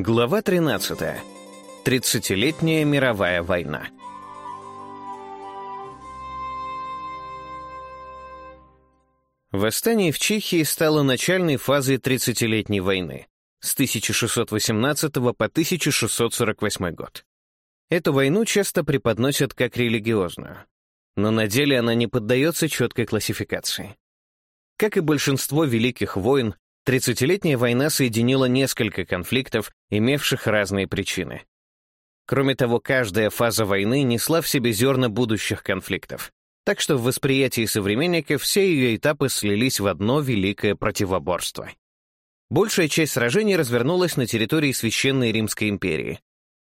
Глава 13. 30-летняя мировая война. Восстание в Чехии стало начальной фазой 30-летней войны с 1618 по 1648 год. Эту войну часто преподносят как религиозную, но на деле она не поддается четкой классификации. Как и большинство великих войн, Тридцатилетняя война соединила несколько конфликтов, имевших разные причины. Кроме того, каждая фаза войны несла в себе зерна будущих конфликтов, так что в восприятии современника все ее этапы слились в одно великое противоборство. Большая часть сражений развернулась на территории Священной Римской империи,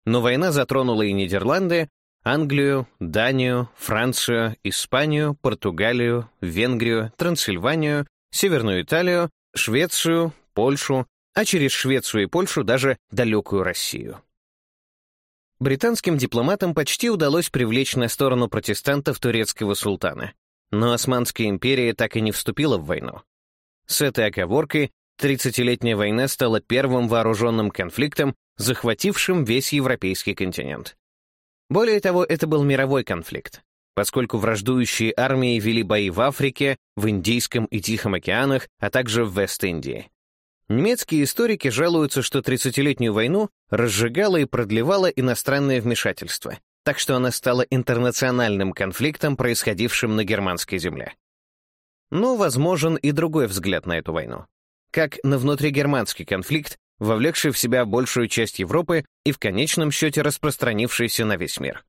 но война затронула и Нидерланды, Англию, Данию, Францию, Испанию, Португалию, Венгрию, Трансильванию, Северную Италию Швецию, Польшу, а через Швецию и Польшу даже далекую Россию. Британским дипломатам почти удалось привлечь на сторону протестантов турецкого султана, но Османская империя так и не вступила в войну. С этой оговоркой 30-летняя война стала первым вооруженным конфликтом, захватившим весь европейский континент. Более того, это был мировой конфликт поскольку враждующие армии вели бои в Африке, в Индийском и Тихом океанах, а также в Вест-Индии. Немецкие историки жалуются, что 30-летнюю войну разжигало и продлевало иностранное вмешательство, так что она стала интернациональным конфликтом, происходившим на германской земле. Но возможен и другой взгляд на эту войну. Как на внутригерманский конфликт, вовлекший в себя большую часть Европы и в конечном счете распространившийся на весь мир.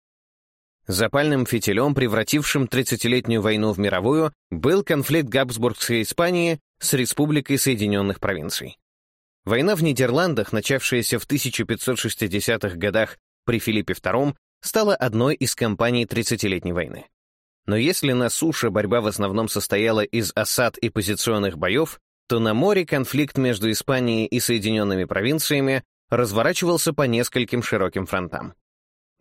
Запальным фитилем, превратившим 30-летнюю войну в мировую, был конфликт Габсбургской Испании с Республикой Соединенных Провинций. Война в Нидерландах, начавшаяся в 1560-х годах при Филиппе II, стала одной из кампаний 30-летней войны. Но если на суше борьба в основном состояла из осад и позиционных боев, то на море конфликт между Испанией и Соединенными провинциями разворачивался по нескольким широким фронтам.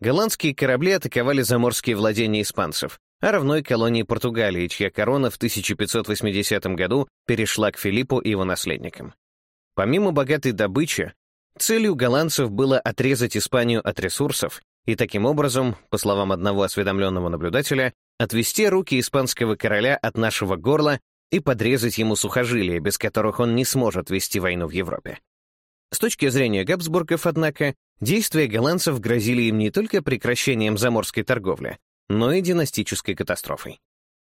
Голландские корабли атаковали заморские владения испанцев, а равной колонии Португалии, чья корона в 1580 году перешла к Филиппу и его наследникам. Помимо богатой добычи, целью голландцев было отрезать Испанию от ресурсов и таким образом, по словам одного осведомленного наблюдателя, отвести руки испанского короля от нашего горла и подрезать ему сухожилия, без которых он не сможет вести войну в Европе. С точки зрения Габсбургов, однако, Действия голландцев грозили им не только прекращением заморской торговли, но и династической катастрофой.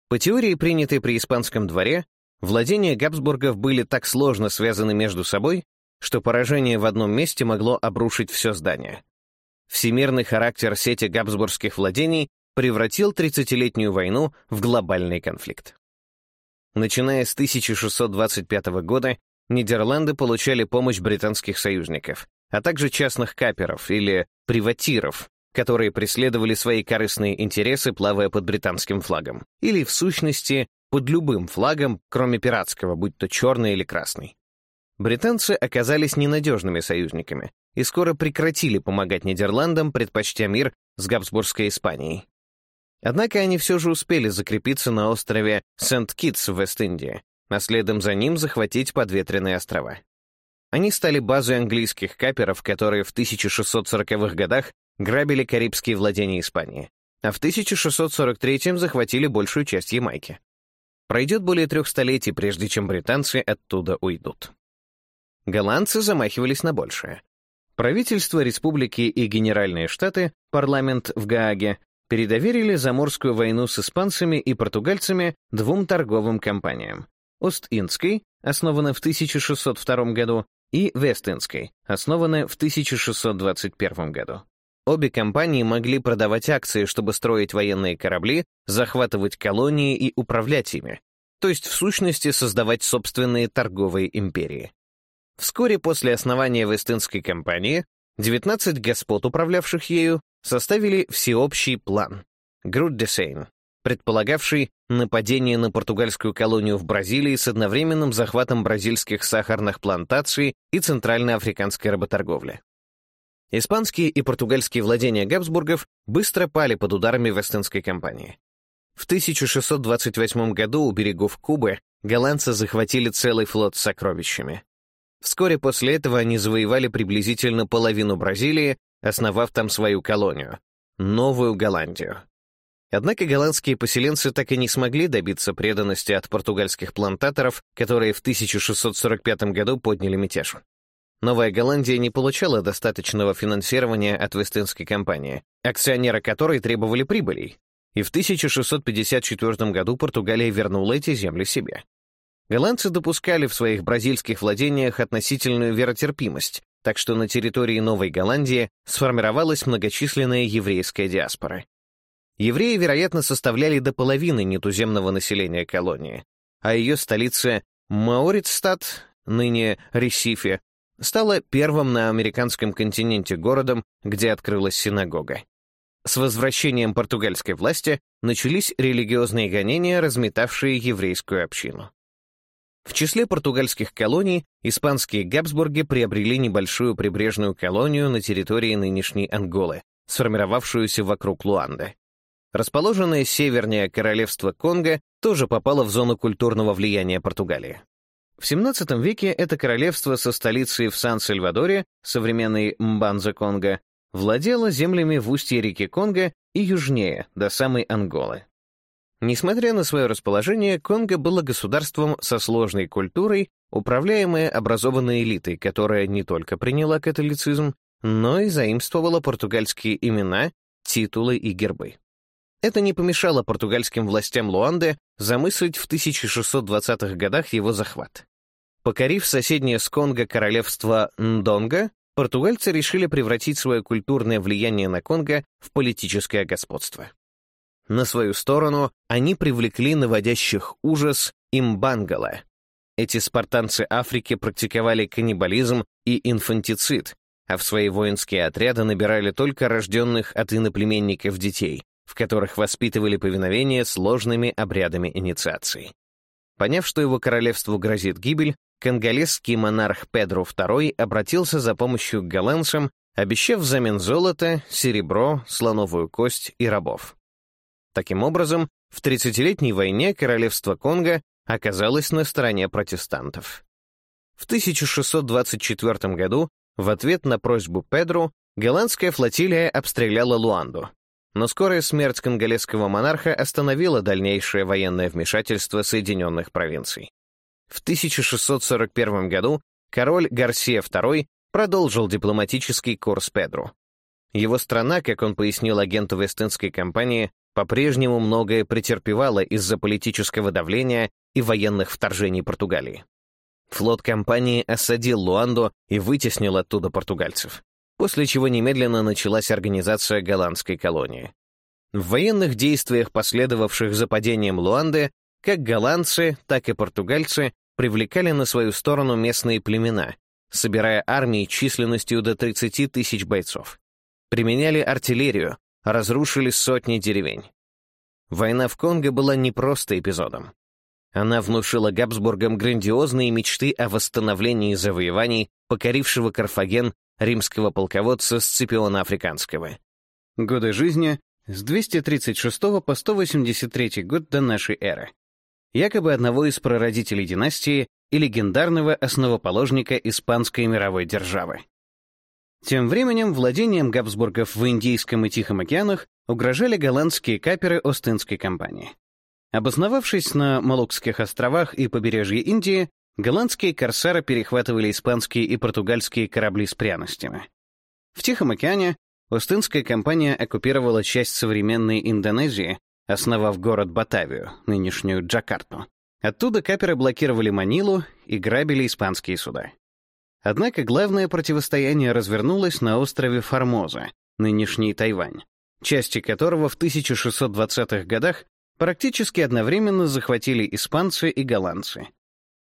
По теории, принятой при испанском дворе, владения Габсбургов были так сложно связаны между собой, что поражение в одном месте могло обрушить все здание. Всемирный характер сети габсбургских владений превратил 30-летнюю войну в глобальный конфликт. Начиная с 1625 года, Нидерланды получали помощь британских союзников, а также частных каперов или приватиров, которые преследовали свои корыстные интересы, плавая под британским флагом, или, в сущности, под любым флагом, кроме пиратского, будь то черный или красный. Британцы оказались ненадежными союзниками и скоро прекратили помогать Нидерландам, предпочтя мир с Габсбургской Испанией. Однако они все же успели закрепиться на острове Сент-Китс в Вест-Индии, а следом за ним захватить подветренные острова. Они стали базой английских каперов, которые в 1640-х годах грабили карибские владения Испании, а в 1643-м захватили большую часть Ямайки. Пройдет более трех столетий, прежде чем британцы оттуда уйдут. Голландцы замахивались на большее. Правительство республики и Генеральные Штаты, парламент в Гааге, передоверили заморскую войну с испанцами и португальцами двум торговым компаниям — Ост-Индской, основана в 1602 году, и Вестинской, основаны в 1621 году. Обе компании могли продавать акции, чтобы строить военные корабли, захватывать колонии и управлять ими, то есть в сущности создавать собственные торговые империи. Вскоре после основания Вестинской компании 19 господ, управлявших ею, составили всеобщий план — Груддесейн, предполагавший нападение на португальскую колонию в Бразилии с одновременным захватом бразильских сахарных плантаций и центральноафриканской работорговли. Испанские и португальские владения Габсбургов быстро пали под ударами Вестинской компании. В 1628 году у берегов Кубы голландцы захватили целый флот с сокровищами. Вскоре после этого они завоевали приблизительно половину Бразилии, основав там свою колонию — Новую Голландию. Однако голландские поселенцы так и не смогли добиться преданности от португальских плантаторов, которые в 1645 году подняли мятеж. Новая Голландия не получала достаточного финансирования от Вестинской компании, акционеры которой требовали прибылей, и в 1654 году Португалия вернула эти земли себе. Голландцы допускали в своих бразильских владениях относительную веротерпимость, так что на территории Новой Голландии сформировалась многочисленная еврейская диаспора. Евреи, вероятно, составляли до половины нетуземного населения колонии, а ее столица Маоритстад ныне Ресифе, стала первым на американском континенте городом, где открылась синагога. С возвращением португальской власти начались религиозные гонения, разметавшие еврейскую общину. В числе португальских колоний испанские Габсбурги приобрели небольшую прибрежную колонию на территории нынешней Анголы, сформировавшуюся вокруг Луанды. Расположенное севернее королевство Конго тоже попало в зону культурного влияния Португалии. В XVII веке это королевство со столицей в Сан-Сальвадоре, современной Мбанза-Конго, владело землями в устье реки Конго и южнее, до самой Анголы. Несмотря на свое расположение, Конго было государством со сложной культурой, управляемое образованной элитой, которая не только приняла католицизм, но и заимствовала португальские имена, титулы и гербы. Это не помешало португальским властям Луанды замыслить в 1620-х годах его захват. Покорив соседнее с Конго королевство Ндонго, португальцы решили превратить свое культурное влияние на Конго в политическое господство. На свою сторону они привлекли наводящих ужас имбангала. Эти спартанцы Африки практиковали каннибализм и инфантицид, а в свои воинские отряды набирали только рожденных от иноплеменников детей, в которых воспитывали повиновение сложными обрядами инициации. Поняв, что его королевству грозит гибель, конголезский монарх Педро II обратился за помощью к голландцам, обещав взамен золото, серебро, слоновую кость и рабов. Таким образом, в 30-летней войне королевство Конго оказалось на стороне протестантов. В 1624 году в ответ на просьбу Педру голландская флотилия обстреляла Луанду, но скорая смерть конголезского монарха остановила дальнейшее военное вмешательство Соединенных провинций. В 1641 году король Гарсия II продолжил дипломатический курс Педру. Его страна, как он пояснил агенту Вестинской компании, по-прежнему многое претерпевала из-за политического давления и военных вторжений Португалии. Флот компании осадил Луанду и вытеснил оттуда португальцев после чего немедленно началась организация голландской колонии. В военных действиях, последовавших за падением Луанды, как голландцы, так и португальцы привлекали на свою сторону местные племена, собирая армии численностью до 30 тысяч бойцов. Применяли артиллерию, разрушили сотни деревень. Война в Конго была не просто эпизодом. Она внушила Габсбургам грандиозные мечты о восстановлении завоеваний, покорившего Карфаген римского полководца Сципиона Африканского. Годы жизни с 236 по 183 год до нашей эры. Якобы одного из прародителей династии и легендарного основоположника испанской мировой державы. Тем временем владением Габсбургов в Индийском и Тихом океанах угрожали голландские каперы Остинской компании. Обосновавшись на Малукских островах и побережье Индии, голландские корсары перехватывали испанские и португальские корабли с пряностями. В Тихом океане Остинская компания оккупировала часть современной Индонезии, основав город Батавию, нынешнюю Джакарту. Оттуда каперы блокировали Манилу и грабили испанские суда. Однако главное противостояние развернулось на острове Формоза, нынешний Тайвань, части которого в 1620-х годах практически одновременно захватили испанцы и голландцы.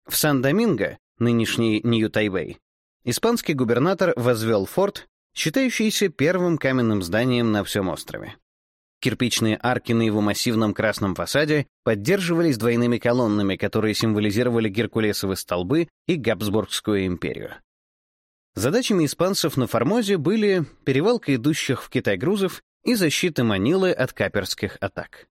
В Сан-Доминго, нынешний Нью-Тайвей, испанский губернатор возвел форт, считающийся первым каменным зданием на всем острове. Кирпичные арки на его массивном красном фасаде поддерживались двойными колоннами, которые символизировали Геркулесовы столбы и Габсбургскую империю. Задачами испанцев на Формозе были перевалка идущих в Китай грузов и защита Манилы от каперских атак.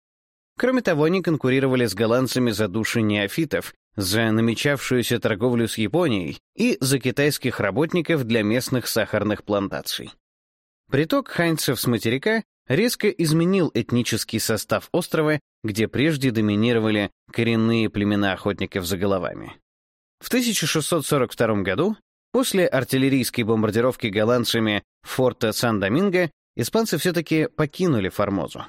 Кроме того, они конкурировали с голландцами за души неофитов, за намечавшуюся торговлю с Японией и за китайских работников для местных сахарных плантаций. Приток ханьцев с материка резко изменил этнический состав острова, где прежде доминировали коренные племена охотников за головами. В 1642 году, после артиллерийской бомбардировки голландцами форта Сан-Доминго, испанцы все-таки покинули Формозу.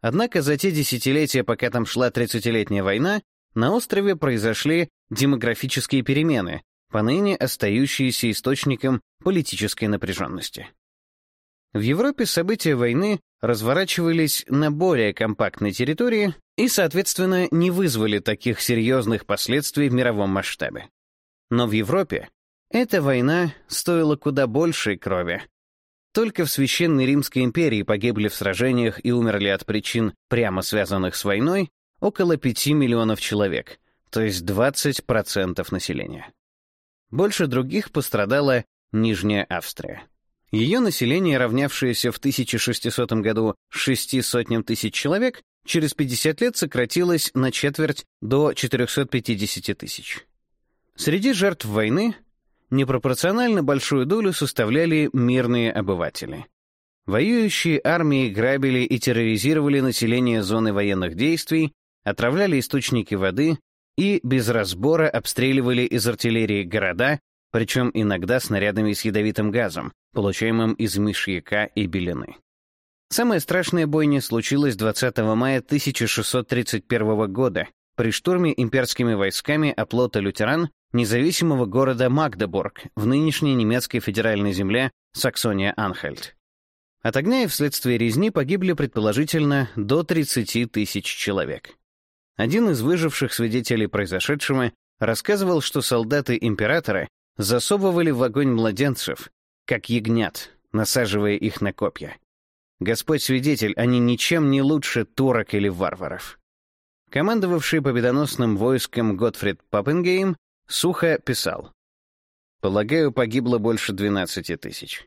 Однако за те десятилетия, пока там шла 30-летняя война, на острове произошли демографические перемены, поныне остающиеся источником политической напряженности. В Европе события войны разворачивались на более компактной территории и, соответственно, не вызвали таких серьезных последствий в мировом масштабе. Но в Европе эта война стоила куда большей крови, только в Священной Римской империи погибли в сражениях и умерли от причин, прямо связанных с войной, около 5 миллионов человек, то есть 20% населения. Больше других пострадала Нижняя Австрия. Ее население, равнявшееся в 1600 году шести сотням тысяч человек, через 50 лет сократилось на четверть до 450 тысяч. Среди жертв войны непропорционально большую долю составляли мирные обыватели. Воюющие армии грабили и терроризировали население зоны военных действий, отравляли источники воды и без разбора обстреливали из артиллерии города, причем иногда снарядами с ядовитым газом, получаемым из мышьяка и белины. Самая страшная бойня случилась 20 мая 1631 года при штурме имперскими войсками оплота лютеран независимого города Магдебург в нынешней немецкой федеральной земле Саксония-Анхальт. От огня и вследствие резни погибли, предположительно, до 30 тысяч человек. Один из выживших свидетелей произошедшего рассказывал, что солдаты императора засовывали в огонь младенцев, как ягнят, насаживая их на копья. Господь свидетель, они ничем не лучше турок или варваров. Командовавший победоносным войском Готфрид Паппенгейм Сухо писал. «Полагаю, погибло больше 12 тысяч.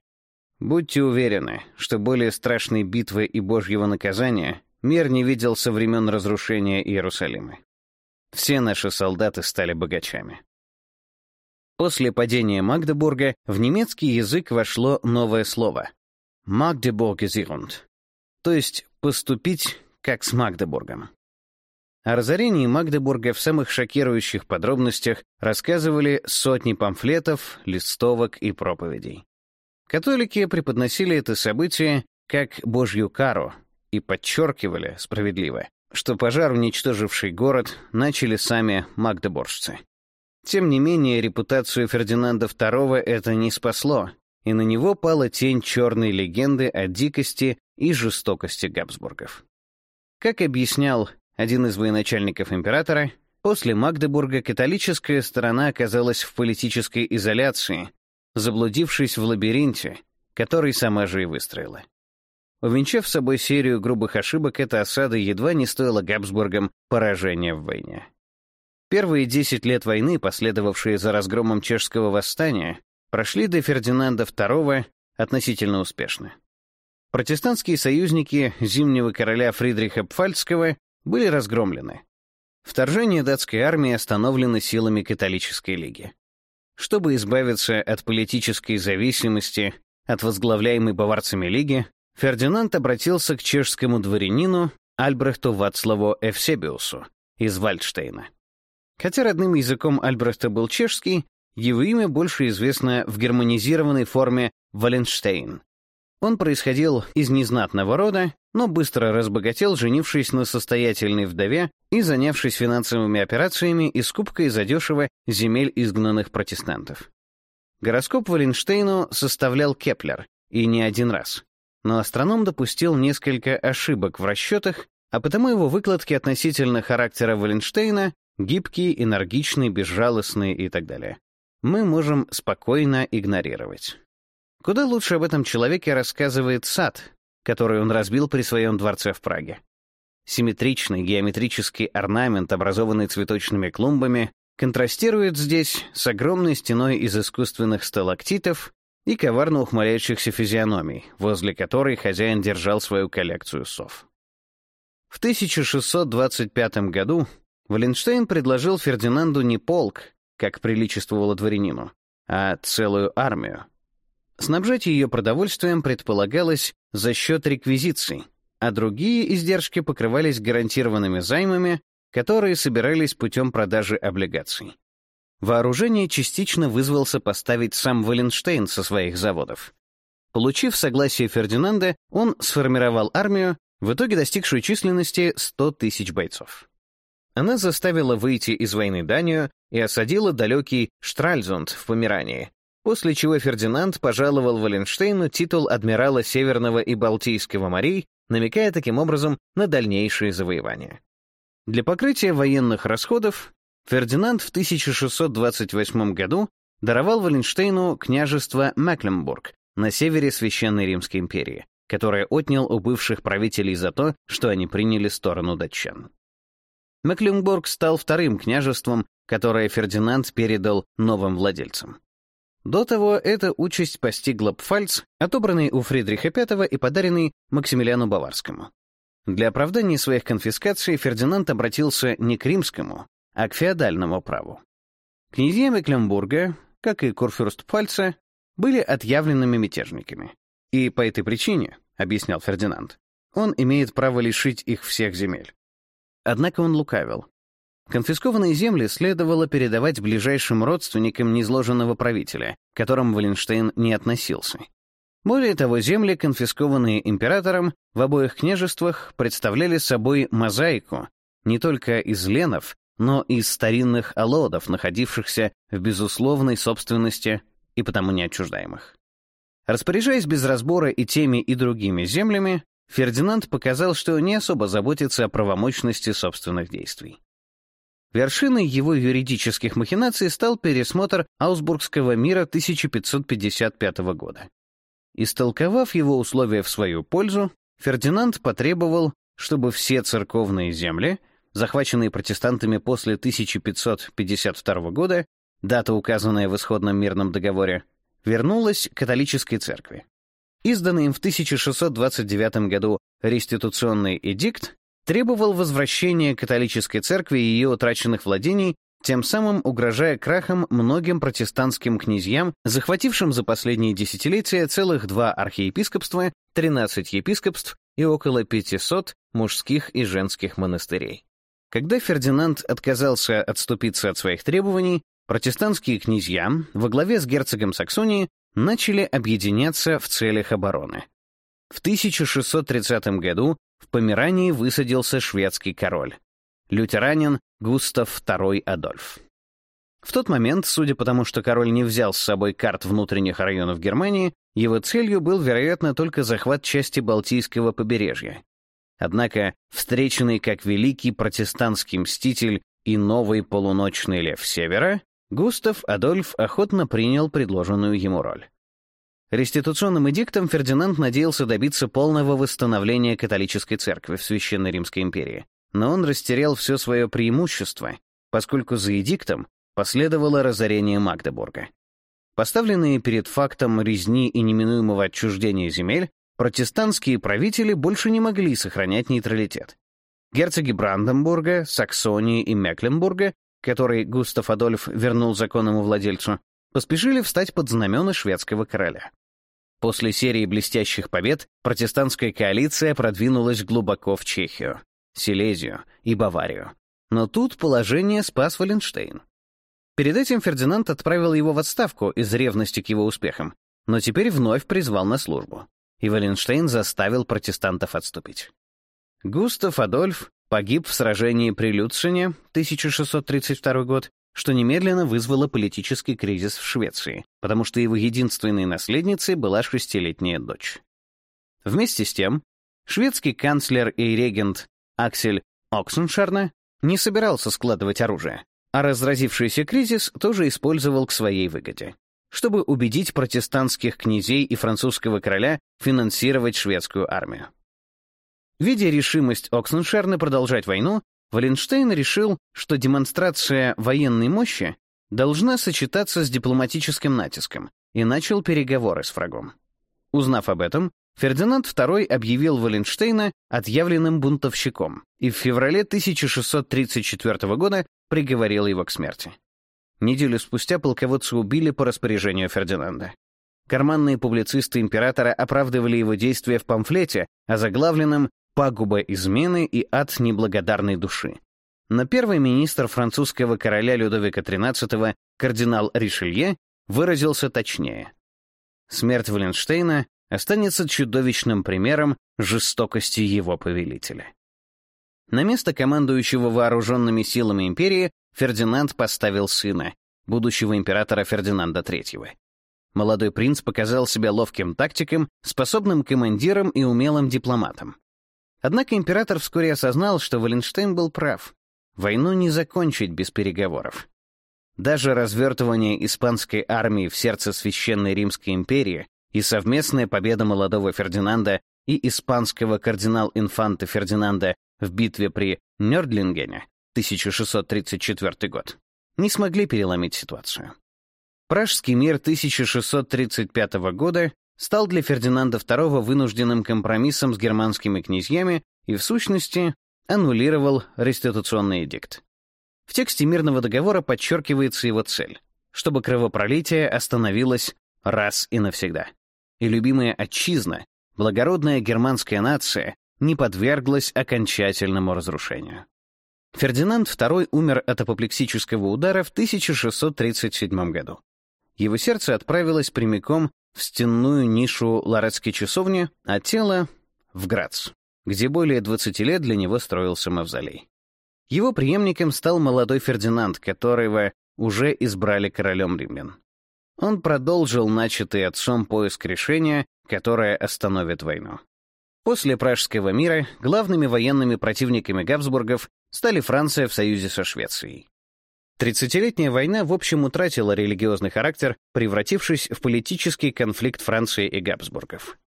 Будьте уверены, что более страшной битвы и божьего наказания мир не видел со времен разрушения Иерусалима. Все наши солдаты стали богачами». После падения Магдебурга в немецкий язык вошло новое слово «Магдебургезирунд», то есть «поступить как с Магдебургом». О разорении Магдебурга в самых шокирующих подробностях рассказывали сотни памфлетов, листовок и проповедей. Католики преподносили это событие как божью кару и подчеркивали, справедливо, что пожар, уничтоживший город, начали сами магдеборжцы. Тем не менее, репутацию Фердинанда II это не спасло, и на него пала тень черной легенды о дикости и жестокости Габсбургов. Как объяснял один из военачальников императора, после Магдебурга католическая сторона оказалась в политической изоляции, заблудившись в лабиринте, который сама же и выстроила. Увенчав собой серию грубых ошибок, эта осада едва не стоила Габсбургам поражения в войне. Первые 10 лет войны, последовавшие за разгромом чешского восстания, прошли до Фердинанда II относительно успешно. Протестантские союзники Зимнего короля Фридриха Пфальцского были разгромлены. Вторжение датской армии остановлено силами католической лиги. Чтобы избавиться от политической зависимости от возглавляемой баварцами лиги, Фердинанд обратился к чешскому дворянину Альбрехту Вацлаву Эвсебиусу из Вальдштейна. Хотя родным языком Альбрехта был чешский, его имя больше известно в германизированной форме Валенштейн. Он происходил из незнатного рода но быстро разбогател, женившись на состоятельной вдове и занявшись финансовыми операциями и скупкой задешево земель изгнанных протестантов. Гороскоп Валленштейну составлял Кеплер, и не один раз. Но астроном допустил несколько ошибок в расчетах, а потому его выкладки относительно характера Валленштейна гибкие, энергичные, безжалостные и так далее. Мы можем спокойно игнорировать. Куда лучше об этом человеке рассказывает Сад, который он разбил при своем дворце в Праге. Симметричный геометрический орнамент, образованный цветочными клумбами, контрастирует здесь с огромной стеной из искусственных сталактитов и коварно ухмыляющихся физиономий, возле которой хозяин держал свою коллекцию сов. В 1625 году Валенштейн предложил Фердинанду не полк, как приличествовало дворянину, а целую армию, Снабжать ее продовольствием предполагалось за счет реквизиций, а другие издержки покрывались гарантированными займами, которые собирались путем продажи облигаций. Вооружение частично вызвался поставить сам Валенштейн со своих заводов. Получив согласие Фердинанда, он сформировал армию, в итоге достигшую численности 100 тысяч бойцов. Она заставила выйти из войны Данию и осадила далекий Штральзунд в Померании, после чего Фердинанд пожаловал Валенштейну титул адмирала Северного и Балтийского морей, намекая таким образом на дальнейшие завоевания. Для покрытия военных расходов Фердинанд в 1628 году даровал Валенштейну княжество Мекленбург на севере Священной Римской империи, которое отнял у бывших правителей за то, что они приняли сторону датчан. Мекленбург стал вторым княжеством, которое Фердинанд передал новым владельцам. До того эта участь постигла Пфальц, отобранный у Фридриха V и подаренный Максимилиану Баварскому. Для оправдания своих конфискаций Фердинанд обратился не к римскому, а к феодальному праву. Князья Мекленбурга, как и Курфюрст Пфальца, были отъявленными мятежниками. И по этой причине, объяснял Фердинанд, он имеет право лишить их всех земель. Однако он лукавил. Конфискованные земли следовало передавать ближайшим родственникам незложенного правителя, к которым Валенштейн не относился. Более того, земли, конфискованные императором, в обоих княжествах представляли собой мозаику не только из ленов, но и из старинных алодов, находившихся в безусловной собственности и потому неотчуждаемых. Распоряжаясь без разбора и теми, и другими землями, Фердинанд показал, что не особо заботится о правомощности собственных действий. Вершиной его юридических махинаций стал пересмотр Аусбургского мира 1555 года. Истолковав его условия в свою пользу, Фердинанд потребовал, чтобы все церковные земли, захваченные протестантами после 1552 года, дата, указанная в исходном мирном договоре, вернулась католической церкви. Изданный им в 1629 году реституционный эдикт требовал возвращения католической церкви и ее утраченных владений, тем самым угрожая крахом многим протестантским князьям, захватившим за последние десятилетия целых два архиепископства, 13 епископств и около 500 мужских и женских монастырей. Когда Фердинанд отказался отступиться от своих требований, протестантские князья во главе с герцогом Саксонии начали объединяться в целях обороны. В 1630 году в Померании высадился шведский король, лютеранин Густав II Адольф. В тот момент, судя по тому, что король не взял с собой карт внутренних районов Германии, его целью был, вероятно, только захват части Балтийского побережья. Однако, встреченный как великий протестантский мститель и новый полуночный лев Севера, Густав Адольф охотно принял предложенную ему роль. Реституционным эдиктом Фердинанд надеялся добиться полного восстановления католической церкви в Священной Римской империи, но он растерял все свое преимущество, поскольку за эдиктом последовало разорение Магдебурга. Поставленные перед фактом резни и неминуемого отчуждения земель, протестантские правители больше не могли сохранять нейтралитет. Герцоги Бранденбурга, Саксонии и Мекленбурга, который Густав Адольф вернул законному владельцу, поспешили встать под знамена шведского короля. После серии блестящих побед протестантская коалиция продвинулась глубоко в Чехию, Силезию и Баварию. Но тут положение спас Валенштейн. Перед этим Фердинанд отправил его в отставку из ревности к его успехам, но теперь вновь призвал на службу. И Валенштейн заставил протестантов отступить. Густав Адольф погиб в сражении при Люцине 1632 год что немедленно вызвало политический кризис в Швеции, потому что его единственной наследницей была шестилетняя дочь. Вместе с тем, шведский канцлер и регент Аксель Оксеншарна не собирался складывать оружие, а разразившийся кризис тоже использовал к своей выгоде, чтобы убедить протестантских князей и французского короля финансировать шведскую армию. Видя решимость Оксеншерна продолжать войну, Валенштейн решил, что демонстрация военной мощи должна сочетаться с дипломатическим натиском, и начал переговоры с врагом. Узнав об этом, Фердинанд II объявил Валенштейна отъявленным бунтовщиком и в феврале 1634 года приговорил его к смерти. Неделю спустя полководца убили по распоряжению Фердинанда. Карманные публицисты императора оправдывали его действия в памфлете, озаглавленном пагуба измены и ад неблагодарной души. Но первый министр французского короля Людовика XIII, кардинал Ришелье, выразился точнее. Смерть Валенштейна останется чудовищным примером жестокости его повелителя. На место командующего вооруженными силами империи Фердинанд поставил сына, будущего императора Фердинанда III. Молодой принц показал себя ловким тактиком, способным командиром и умелым дипломатом. Однако император вскоре осознал, что Валенштейн был прав. Войну не закончить без переговоров. Даже развертывание испанской армии в сердце Священной Римской империи и совместная победа молодого Фердинанда и испанского кардинал-инфанта Фердинанда в битве при Нёрдлингене 1634 год не смогли переломить ситуацию. Пражский мир 1635 года стал для Фердинанда II вынужденным компромиссом с германскими князьями и, в сущности, аннулировал реституционный эдикт. В тексте мирного договора подчеркивается его цель — чтобы кровопролитие остановилось раз и навсегда. И любимая отчизна, благородная германская нация, не подверглась окончательному разрушению. Фердинанд II умер от апоплексического удара в 1637 году. Его сердце отправилось прямиком в стенную нишу Лорецкой часовни, а тело — в Грац, где более 20 лет для него строился мавзолей. Его преемником стал молодой Фердинанд, которого уже избрали королем римлян. Он продолжил начатый отцом поиск решения, которое остановит войну. После Пражского мира главными военными противниками Габсбургов стали Франция в союзе со Швецией. Тридцатилетняя война в общем утратила религиозный характер, превратившись в политический конфликт Франции и Габсбургов.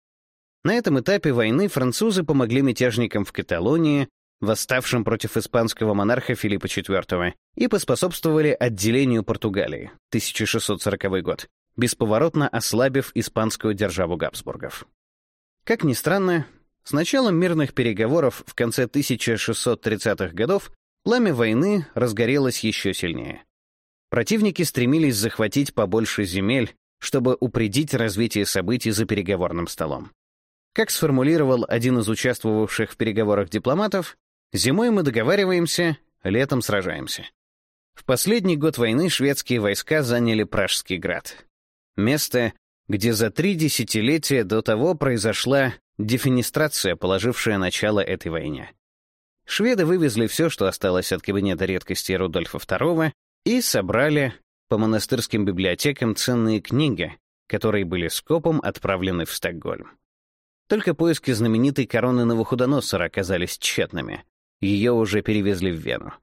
На этом этапе войны французы помогли мятежникам в Каталонии, восставшим против испанского монарха Филиппа IV, и поспособствовали отделению Португалии, 1640 год, бесповоротно ослабив испанскую державу Габсбургов. Как ни странно, с началом мирных переговоров в конце 1630-х годов Пламя войны разгорелось еще сильнее. Противники стремились захватить побольше земель, чтобы упредить развитие событий за переговорным столом. Как сформулировал один из участвовавших в переговорах дипломатов, «Зимой мы договариваемся, летом сражаемся». В последний год войны шведские войска заняли Пражский град. Место, где за три десятилетия до того произошла дефинистрация, положившая начало этой войне. Шведы вывезли все, что осталось от кабинета редкости Рудольфа II, и собрали по монастырским библиотекам ценные книги, которые были скопом отправлены в Стокгольм. Только поиски знаменитой короны Новохудоносора оказались тщетными. Ее уже перевезли в Вену.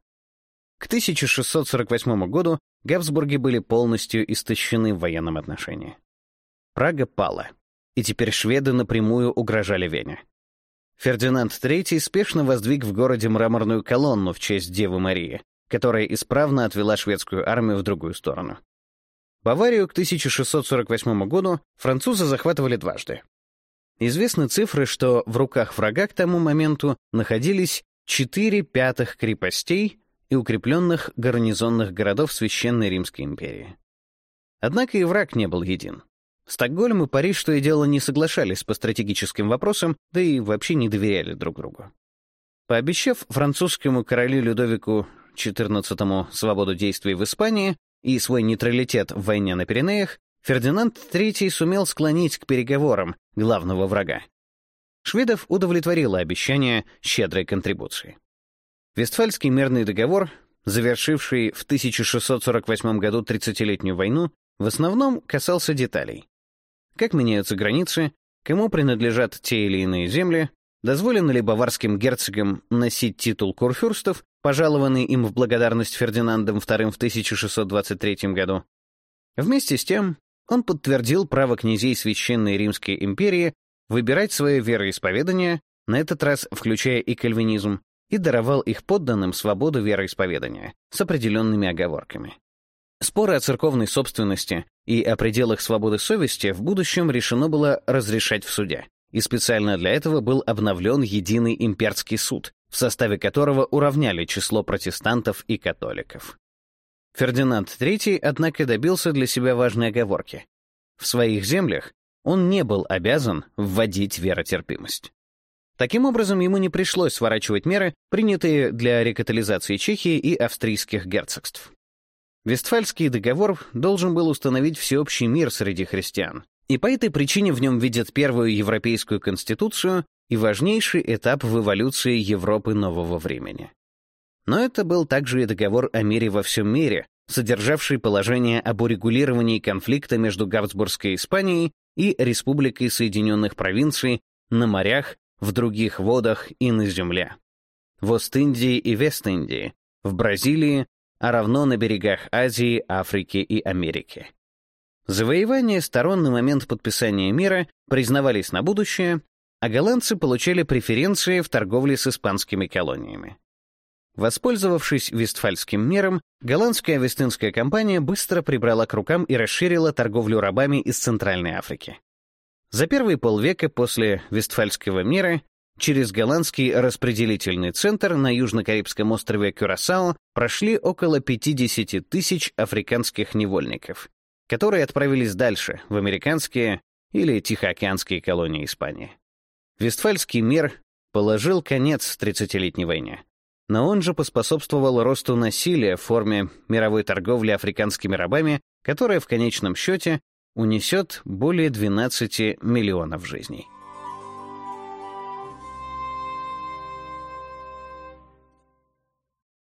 К 1648 году Габсбурги были полностью истощены в военном отношении. Прага пала, и теперь шведы напрямую угрожали Вене. Фердинанд III спешно воздвиг в городе мраморную колонну в честь Девы Марии, которая исправно отвела шведскую армию в другую сторону. Баварию к 1648 году французы захватывали дважды. Известны цифры, что в руках врага к тому моменту находились 4 пятых крепостей и укрепленных гарнизонных городов Священной Римской империи. Однако и враг не был един. Стокгольм и Париж, что и дело, не соглашались по стратегическим вопросам, да и вообще не доверяли друг другу. Пообещав французскому королю Людовику XIV свободу действий в Испании и свой нейтралитет в войне на Пиренеях, Фердинанд III сумел склонить к переговорам главного врага. Шведов удовлетворило обещание щедрой контрибуции. Вестфальский мирный договор, завершивший в 1648 году 30-летнюю войну, в основном касался деталей как меняются границы, кому принадлежат те или иные земли, дозволено ли баварским герцогам носить титул курфюрстов, пожалованный им в благодарность Фердинандом II в 1623 году. Вместе с тем он подтвердил право князей Священной Римской империи выбирать свое вероисповедание, на этот раз включая и кальвинизм, и даровал их подданным свободу вероисповедания с определенными оговорками. Споры о церковной собственности и о пределах свободы совести в будущем решено было разрешать в суде, и специально для этого был обновлен единый имперский суд, в составе которого уравняли число протестантов и католиков. Фердинанд III, однако, добился для себя важной оговорки. В своих землях он не был обязан вводить веротерпимость. Таким образом, ему не пришлось сворачивать меры, принятые для рекатализации Чехии и австрийских герцогств. Вестфальский договор должен был установить всеобщий мир среди христиан, и по этой причине в нем видят первую европейскую конституцию и важнейший этап в эволюции Европы нового времени. Но это был также и договор о мире во всем мире, содержавший положение об урегулировании конфликта между Габсбургской Испанией и Республикой Соединенных Провинций на морях, в других водах и на земле. В Ост-Индии и Вест-Индии, в Бразилии, а равно на берегах Азии, Африки и Америки. Завоевания сторон на момент подписания мира признавались на будущее, а голландцы получали преференции в торговле с испанскими колониями. Воспользовавшись Вестфальским миром, голландская Вестинская компания быстро прибрала к рукам и расширила торговлю рабами из Центральной Африки. За первые полвека после Вестфальского мира Через голландский распределительный центр на южно-карибском острове Кюрасао прошли около 50 тысяч африканских невольников, которые отправились дальше, в американские или тихоокеанские колонии Испании. Вестфальский мир положил конец 30-летней войне, но он же поспособствовал росту насилия в форме мировой торговли африканскими рабами, которая в конечном счете унесет более 12 миллионов жизней.